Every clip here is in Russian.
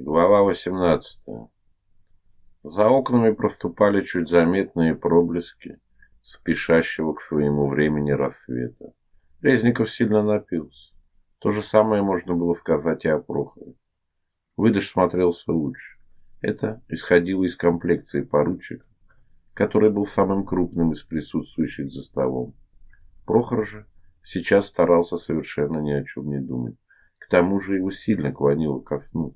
Глава 18. За окнами проступали чуть заметные проблески спешащего к своему времени рассвета. Резников сильно напился. То же самое можно было сказать и о Прохоре. Выдыш смотрелся лучше. Это исходило из комплекции поручика, который был самым крупным из присутствующих за столом. Прохор же сейчас старался совершенно ни о чем не думать. К тому же его сильно клонило ко сну.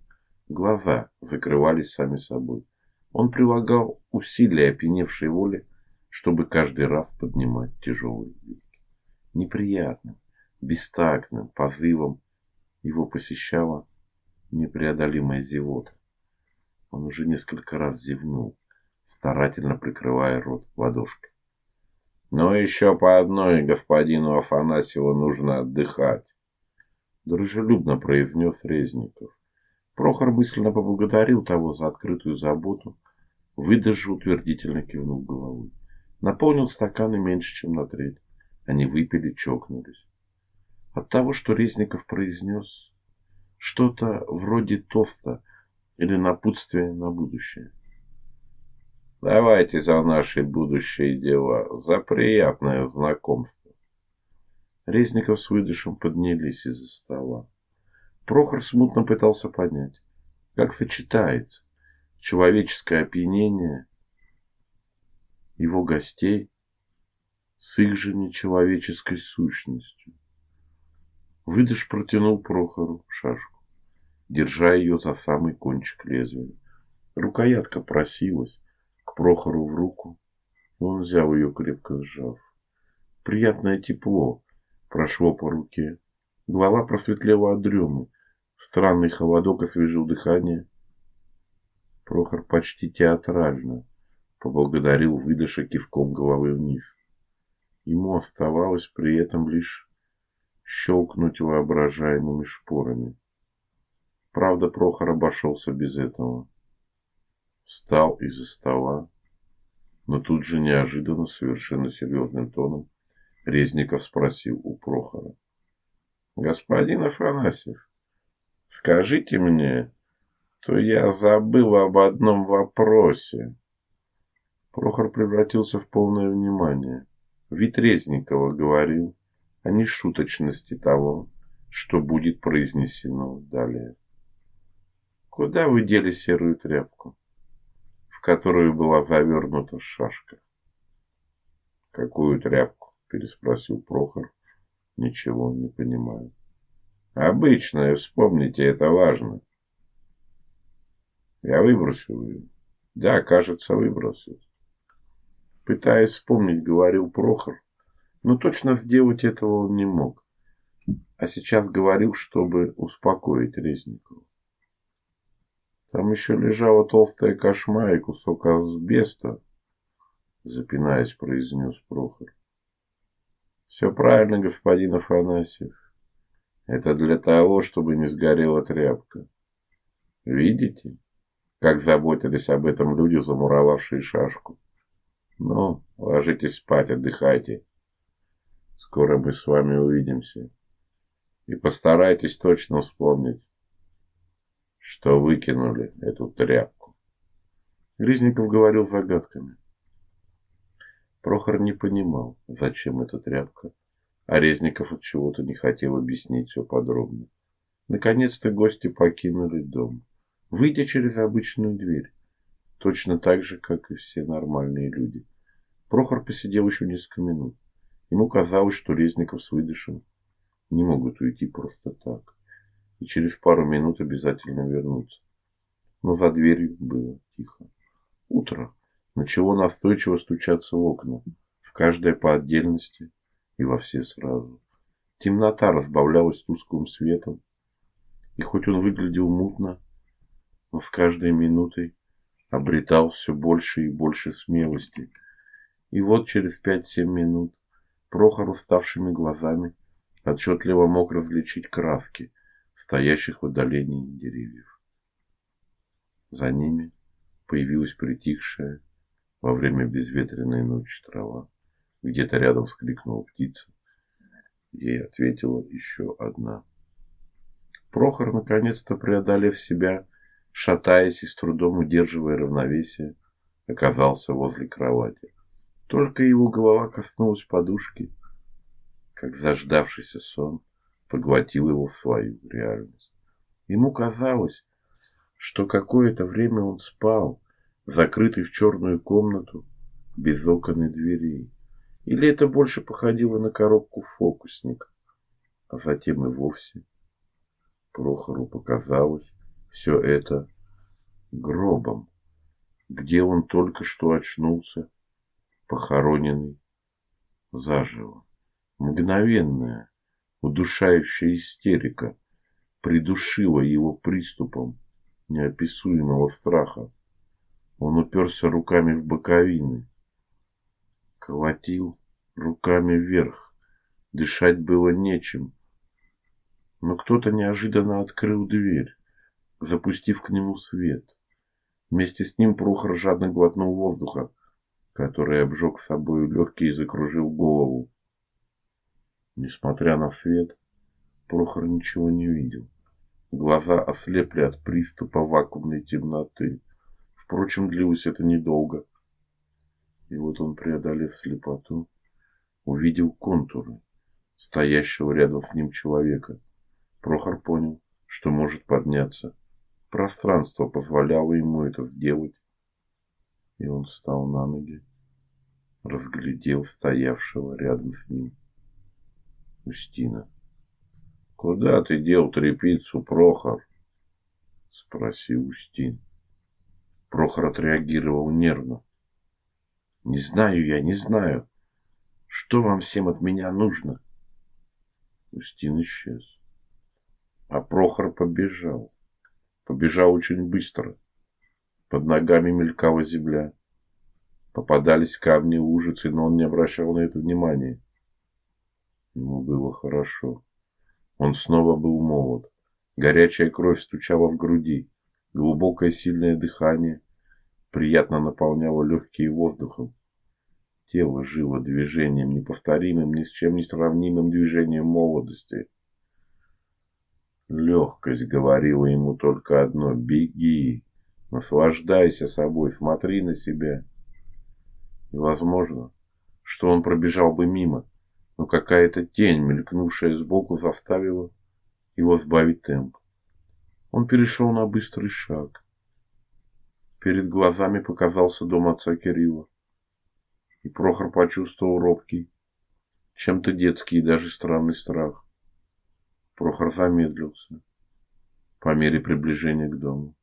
Глаза закрывались сами собой. Он прилагал усилия опьяневшей воли, чтобы каждый раз поднимать тяжелые веки. Неприятным, бестактным позывом его посещала непреодолимая зевота. Он уже несколько раз зевнул, старательно прикрывая рот ладошкой. Но еще по одной господину Афанасьеву нужно отдыхать, дружелюбно произнес Резников. Прохор мысленно поблагодарил того за открытую заботу, выдержал утвердительно кивнул головой. Наполнил стаканы меньше, чем на треть. Они выпили, чокнулись. От того, что Резников произнес что-то вроде тоста или напутствия на будущее. Давайте за наши будущие дела, за приятное знакомство. Резников с выдышем поднялись из-за стола. Прохор смутно пытался понять, как сочетается человеческое опьянение его гостей с их же нечеловеческой сущностью. Выдыш протянул Прохору шашку, держа ее за самый кончик лезвия. Рукоятка просилась к Прохору в руку, он взял ее крепко сжав. Приятное тепло прошло по руке. Голова просветлела от дремы. Странный холодок освежил дыхание. Прохор почти театрально поблагодарил выдыша кивком головы вниз. Ему оставалось при этом лишь щелкнуть воображаемыми шпорами. Правда, Прохор обошелся без этого. Встал из-за стола, но тут же неожиданно совершенно серьезным тоном Резников спросил у Прохора: "Господин Афанасьев, скажите мне, то я забыл об одном вопросе". Прохор превратился в полное внимание. Вид Резникова говорил о нешуточности того, что будет произнесено далее. Куда вы дели серую тряпку, в которую была завернута шашка? Какую тряпку? переспросил Прохор, ничего не понимая. Обычное, вспомните, это важно. Я выбросил ее. Да, кажется, выбросил. Пытаясь вспомнить, говорил Прохор, но точно сделать этого он не мог. А сейчас говорил, чтобы успокоить Резникова. Там еще лежала толстая кошма и кусок асбеста, запинаясь, произнес Прохор. Все правильно, господин Афанасьев. Это для того, чтобы не сгорела тряпка. Видите, как заботились об этом люди, замуровавшие шашку. Ну, ложитесь спать, отдыхайте. Скоро мы с вами увидимся. И постарайтесь точно вспомнить, что выкинули эту тряпку. Гризников говорил загадками. Прохор не понимал, зачем эта тряпка, а Резников от чего-то не хотел объяснить все подробно. Наконец-то гости покинули дом, выйдя через обычную дверь, точно так же, как и все нормальные люди. Прохор посидел еще несколько минут. Ему казалось, что Резников с выдышем не могут уйти просто так, и через пару минут обязательно вернуться. Но за дверью было тихо. Утро начало настойчиво стучаться в окна, в каждое по отдельности и во все сразу. Темнота разбавлялась тусклым светом, и хоть он выглядел мутно, но с каждой минутой обретал все больше и больше смелости. И вот через пять-семь минут Прохор уставшими глазами отчетливо мог различить краски стоящих в отдалении деревьев. За ними появилась притихшая во время безветренной ночи трава. Где-то рядом вскрикнула птица. Ей ответила еще одна. Прохор наконец-то преодолев себя, шатаясь и с трудом удерживая равновесие, оказался возле кровати. Только его голова коснулась подушки, как заждавшийся сон поглотил его в свою реальность. Ему казалось, что какое-то время он спал, закрытый в черную комнату, без окон и дверей. Или это больше походило на коробку фокусника, а затем и вовсе Прохору показалось все это гробом, где он только что очнулся, похороненный заживо. Мгновенная, удушающая истерика придушила его приступом неописуемого страха. Он уперся руками в боковины, колотил руками вверх. Дышать было нечем. Но кто-то неожиданно открыл дверь, запустив к нему свет. Вместе с ним Прохор жадно глотнул воздуха, который обжег собой легкие и закружил голову. Несмотря на свет, Прохор ничего не видел. Глаза ослепли от приступа вакуумной темноты. Впрочем, длилось это недолго. И вот он, преодолев слепоту, увидел контуры стоящего рядом с ним человека. Прохор понял, что может подняться. Пространство позволяло ему это сделать. И он встал на ноги, разглядел стоявшего рядом с ним Устина. Куда ты дел трепицу, Прохор? спросил Устин. Прохор отреагировал нервно. Не знаю я, не знаю. Что вам всем от меня нужно? Устин исчез. А Прохор побежал. Побежал очень быстро. Под ногами мелькала земля. Попадались камни, лужицы, но он не обращал на это внимания. Ему было хорошо. Он снова был молод. Горячая кровь стучала в груди, глубокое сильное дыхание приятно наполняло легкие воздухом. Тело жило движением неповторимым, ни с чем не сравнимым движением молодости. Легкость говорила ему только одно: беги, наслаждайся собой, смотри на себя. И возможно, что он пробежал бы мимо, но какая-то тень, мелькнувшая сбоку, заставила его сбавить темп. Он перешел на быстрый шаг. Перед глазами показался дом отца Кирилла. И Прохор почувствовал робкий, чем-то детский и даже странный страх. Прохор замедлился по мере приближения к дому.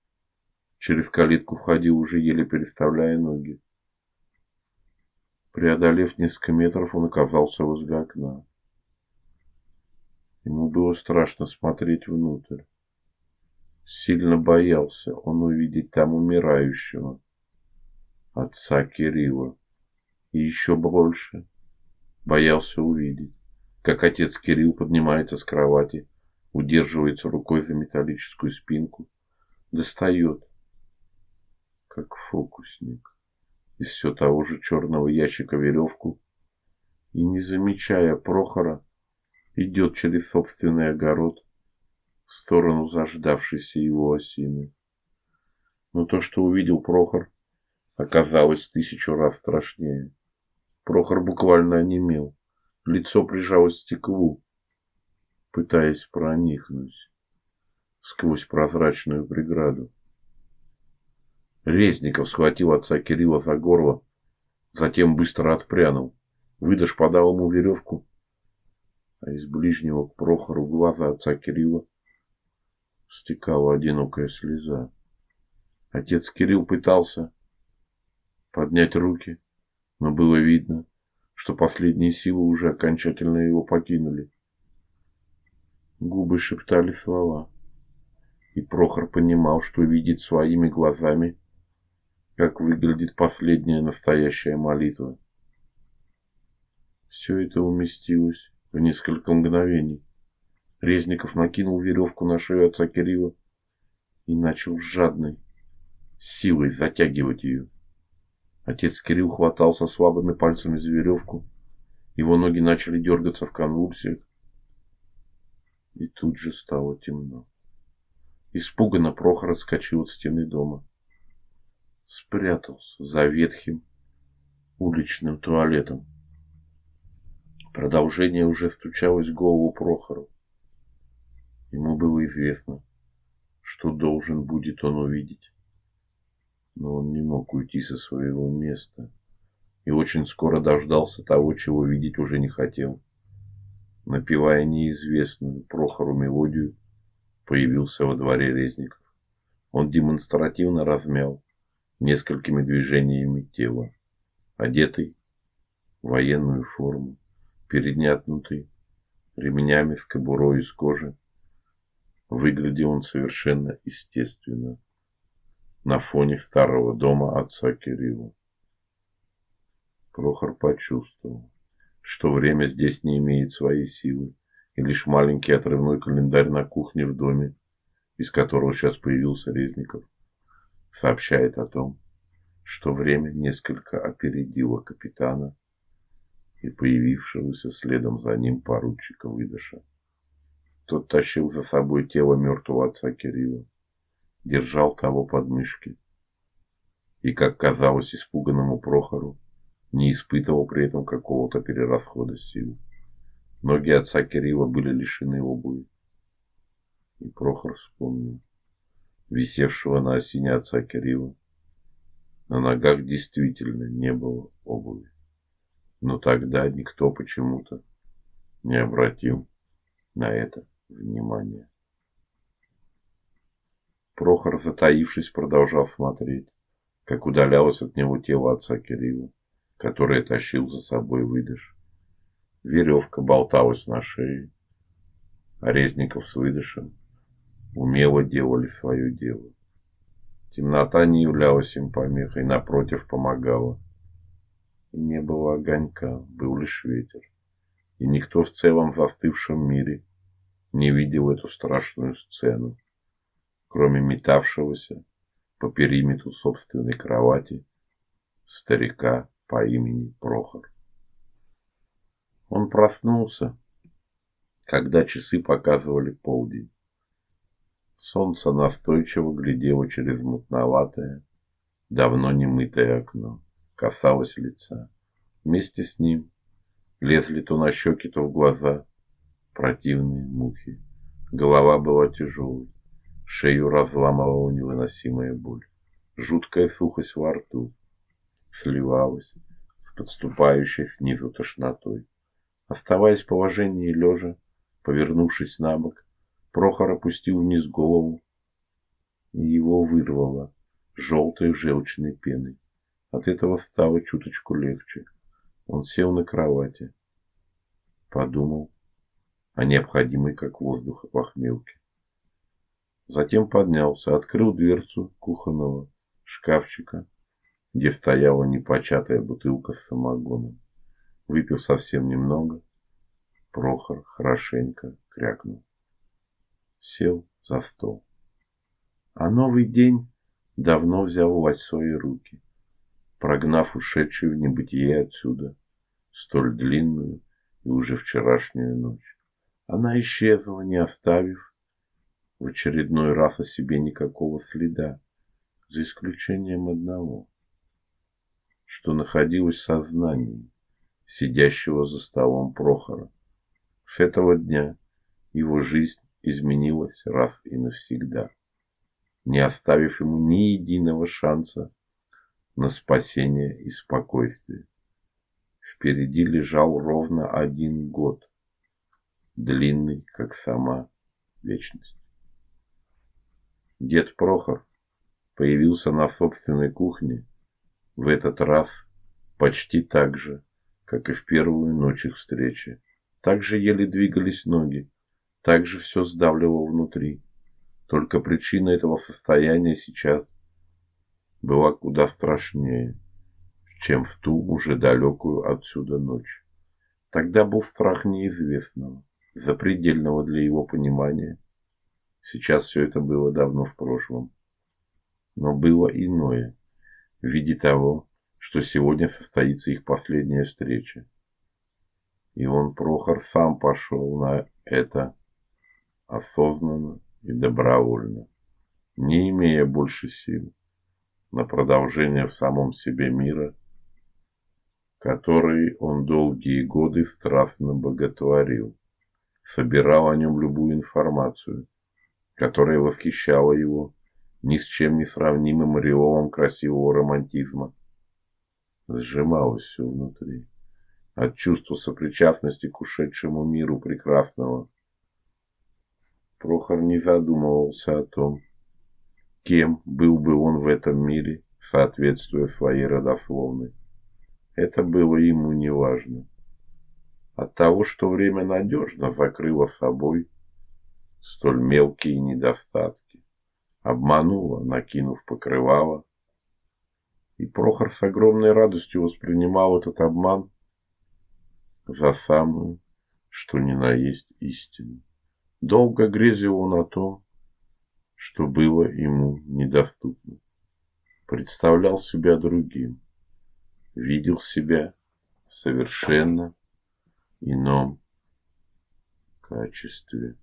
Через калитку входил уже еле переставляя ноги. Преодолев несколько метров, он оказался возле окна. Ему было страшно смотреть внутрь. Сильно боялся он увидеть там умирающего отца Кирилла. И еще больше боялся увидеть, как отец Кирилл поднимается с кровати, удерживается рукой за металлическую спинку, достает, как фокусник из все того же черного ящика веревку и, не замечая Прохора, идет через собственный огород в сторону заждавшейся его осины. Но то, что увидел Прохор, оказалось тысячу раз страшнее. Прохор буквально онемел, лицо прижалось к стеклу, пытаясь проникнуть сквозь прозрачную преграду. Резников схватил отца Кирилла за горло, затем быстро отпрянул. Выдаш подал ему веревку, а из ближнего к Прохору глаза отца Кирилла стекала одинокая слеза. Отец Кирилл пытался поднять руки, но было видно, что последние силы уже окончательно его покинули. Губы шептали слова, и Прохор понимал, что видит своими глазами как выглядит последняя настоящая молитва. Все это уместилось в несколько мгновений. Резников накинул веревку на шею отца Кирилла и начал жадной силой затягивать ее. Отец Кирилл хватался слабыми пальцами за веревку. Его ноги начали дергаться в конвульсиях. И тут же стало темно. Испуганно Прохор отскочил от стены дома. Спрятался за ветхим уличным туалетом. Продолжение уже стучалось в голову Прохору. Ему было известно, что должен будет он увидеть. Но он не мог уйти со своего места и очень скоро дождался того, чего видеть уже не хотел. Напевая неизвестную Прохору мелодию, появился во дворе Резников. Он демонстративно размял несколькими движениями тела, одетый в военную форму, переднятнутый ремнями с кобурой из кожи. Выглядел он совершенно естественно на фоне старого дома отца Кирилла. Прохор почувствовал, что время здесь не имеет своей силы и лишь маленький отрывной календарь на кухне в доме, из которого сейчас появился Резников, сообщает о том, что время несколько опередило капитана и появившегося следом за ним поручика Выдыша. Тот тащил за собой тело мертвого отца Кирилла, держал того под мышки и, как казалось испуганному Прохору, не испытывал при этом какого-то перерасхода сил. Ноги отца Кирилла были лишены обуви. И Прохор вспомнил висевшего на осине отца Кирилла. На ногах действительно не было обуви. Но тогда никто почему-то не обратил на это внимания. Прохор, затаившись, продолжал смотреть, как удалялось от него тело отца Кирилла, которое тащил за собой выдыш. Веревка болталась на шее. А Резников с выдышем умело делали свое дело. Темнота не являлась им помехой, напротив, помогала. И не было огонька, был лишь ветер. И никто в целом застывшем мире не видел эту страшную сцену, кроме метавшегося по периметру собственной кровати старика по имени Прохор. Он проснулся, когда часы показывали полдень. Солнце настойчиво глядело через мутноватое, давно не мытое окно, касалось лица. Вместе с ним лезли то на щеки, то в глаза противные мухи. Голова была тяжелой, шею разламывала невыносимая боль. Жуткая сухость во рту сливалась с подступающей снизу тошнотой. Оставаясь в положении лежа, повернувшись на бок, Прохор опустил вниз голову, и его вырвало желтой желчной пеной. От этого стало чуточку легче. Он сел на кровати, подумал о необходимой как воздух похмелке. Затем поднялся, открыл дверцу кухонного шкафчика, где стояла непочатая бутылка с самогоном. Выпив совсем немного, Прохор хорошенько крякнул. Сел за стол. А новый день давно взял власть в свои руки, прогнав ушедшую в небытие отсюда столь длинную и уже вчерашнюю ночь. Она исчезла, не оставив в очередной раз о себе никакого следа, за исключением одного, что находилось в сознании сидящего за столом Прохора. С этого дня его жизнь изменилась раз и навсегда, не оставив ему ни единого шанса на спасение и спокойствие. Впереди лежал ровно один год, длинный, как сама вечность. Дед Прохор появился на собственной кухне в этот раз почти так же, как и в первую ночь их встречи. Так же еле двигались ноги, так же все сдавливало внутри. Только причина этого состояния сейчас была куда страшнее, чем в ту уже далекую отсюда ночь. Тогда был страх неизвестного, запредельного для его понимания. Сейчас все это было давно в прошлом. Но было иное в виде того, что сегодня состоится их последняя встреча. И он, Прохор, сам пошел на это осознанно и добровольно. не имея больше сил на продолжение в самом себе мира, который он долгие годы страстно боготворил, собирал о нем любую информацию, которая восхищала его ни с чем не сравнимым ореолом красивого романтизма. Сжималось все внутри от чувства сопричастности к ушедшему миру прекрасного. Прохор не задумывался о том, кем был бы он в этом мире, соответствуя своей родословной. Это было ему неважно. От того, что время надежно закрыло собой столь мелкие недостатки, обмануло, накинув покрывало, и Прохор с огромной радостью воспринимал этот обман за самую, что ни на есть истину. Долго грезил он о том, что было ему недоступно. Представлял себя другим, видел себя совершенно ином качестве.